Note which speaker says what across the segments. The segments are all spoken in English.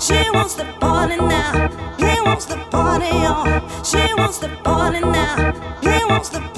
Speaker 1: She wants the party now. He wants the party on. She wants the party now. He wants the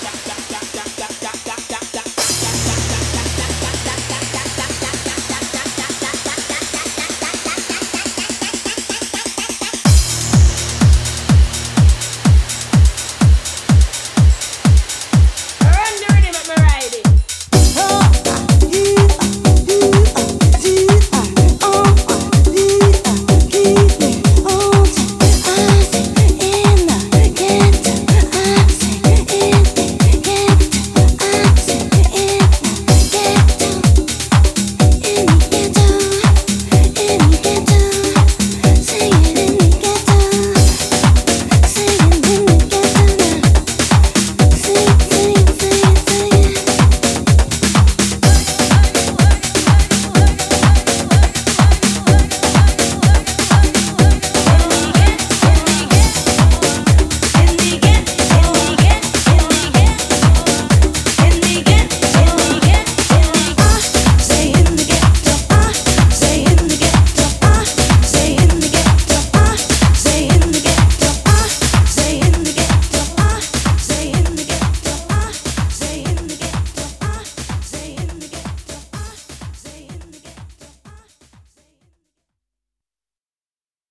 Speaker 1: yeah.